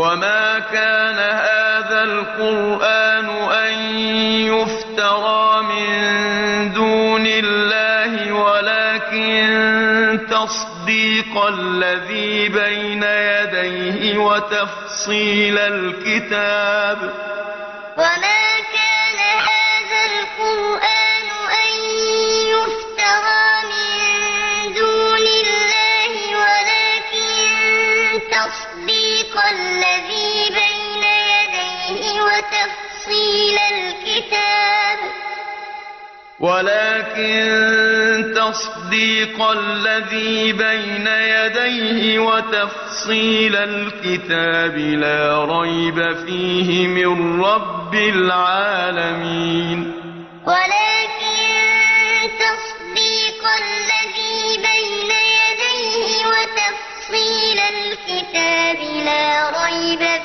وما كان هذا القرآن أن يفترى من دون الله ولكن تصديق الذي بين يديه وتفصيل الكتاب وما كان هذا القرآن أن يفترى من دون الله ولكن تصديق الذي بين يديه وتفصيل الكتاب. ولكن تصديق الذي بين يديه وتفصيل الكتاب لا ريب فيه من رب العالمين. ولكن تصديق الذي بين يديه وتفصيل الكتاب لا